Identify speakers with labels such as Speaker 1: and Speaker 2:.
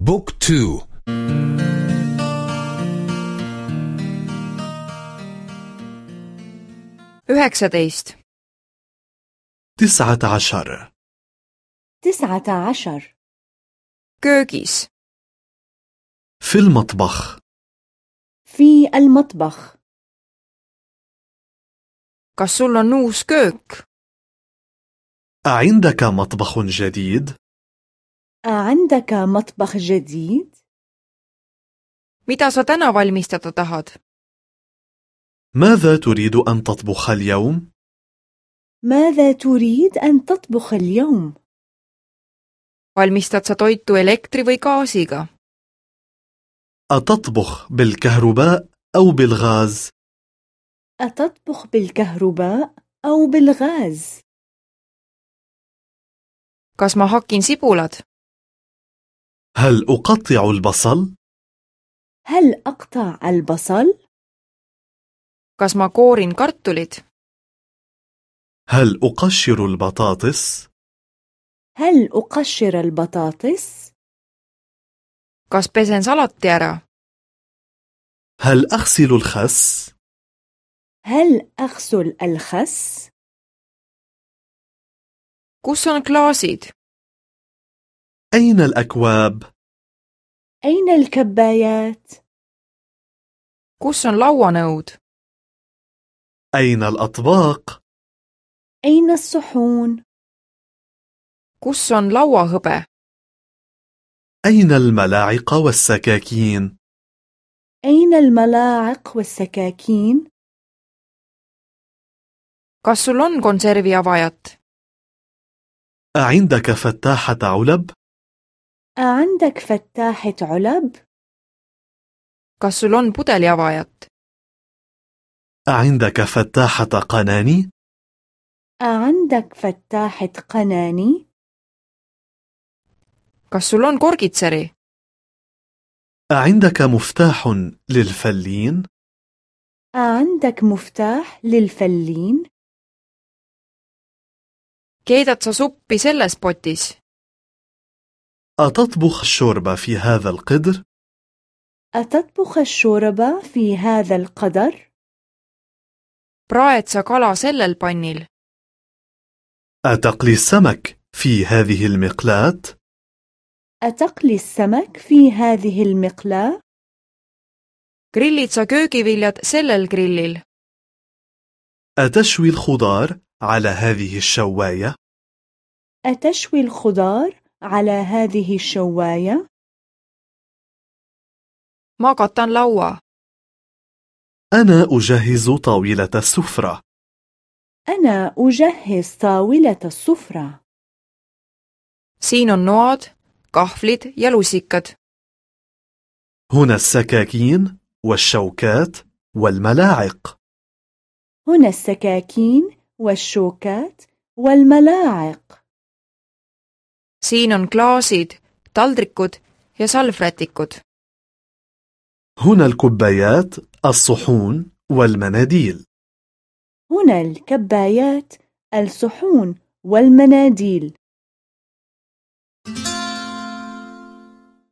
Speaker 1: بوك تو.
Speaker 2: تسعة عشر.
Speaker 3: تسعة عشر.
Speaker 4: köögis
Speaker 2: في المطبخ.
Speaker 3: في المطبخ.
Speaker 4: On uus köök?
Speaker 2: أعندك مطبخ جديد؟
Speaker 3: أعندك مطبخ جديد؟
Speaker 4: mida sa täna valmistada tahad
Speaker 2: ماذا تريد أن تطبخ اليوم؟
Speaker 3: ماذا تريد أن تطبخ اليوم؟
Speaker 4: valmistad sa toitu elektri või gaasiga
Speaker 2: أتطبخ بالكهرباء أو بالغاز؟
Speaker 3: أتطبخ بالكهرباء أو بالغاز؟
Speaker 4: kas ma hakin sibulad
Speaker 2: هل أقطع البصل؟
Speaker 3: هل أقطع البصل؟
Speaker 4: kas ma koorin
Speaker 2: هل أقشر البطاطس؟
Speaker 3: هل أقشر البطاطس؟
Speaker 4: kas pesen salati ära
Speaker 2: هل أغسل الخس؟
Speaker 3: هل أغسل الخس؟
Speaker 4: kus on klaasid
Speaker 2: أين الأكواب؟
Speaker 3: أين الكبايات؟
Speaker 4: kus on lauanõud
Speaker 2: أين الأطباق؟
Speaker 3: أين الصحون؟
Speaker 4: kus on lauahõbe
Speaker 2: أين الملاعق والسكاكين؟
Speaker 3: أين الملاعق والسكاكين؟
Speaker 4: kas sul on konserviavajat
Speaker 2: أعندك فتاحة علب؟
Speaker 3: أعندك فتاحة علب؟
Speaker 4: kas sul on pudeliavajat
Speaker 2: أعندك فتاحة قناني؟
Speaker 3: أعندك فتاحة قناني؟
Speaker 4: kas sul on korgitseri
Speaker 2: أعندك مفتاح للفلين؟
Speaker 3: أعندك مفتاح للفلين؟
Speaker 4: keedad sa suppi selles potis
Speaker 2: أتطبخ الشوربة في هذا القدر؟
Speaker 3: أتطبخ الشوربة في هذا القدر؟
Speaker 4: praed sa kala sellel pannil
Speaker 2: أتقلي السمك في هذه المقلاة؟
Speaker 3: أتقلي السمك في هذه المقلاة؟
Speaker 4: grillid sa köögiviljad sellel grillil
Speaker 2: أتشوي الخضار على هذه الشواية؟
Speaker 3: أتشوي الخضار على هذه الشواية؟
Speaker 4: ma katan laua
Speaker 2: أنا أجهز طاولة السفرة.
Speaker 3: أنا أجهز طاولة السفرة.
Speaker 4: Siin on noad kahvlid ja lusikad.
Speaker 2: هنا السكاكين والشوكات والملاعق.
Speaker 3: هنا السكاكين والشوكات والملاعق.
Speaker 4: Siin on klaasid taldrikud ja salvrätikud.
Speaker 2: هنا الكبايات الصحون والمناديل.
Speaker 3: هنا الكبايات الصحون والمناديل.